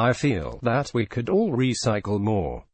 I feel that we could all recycle more.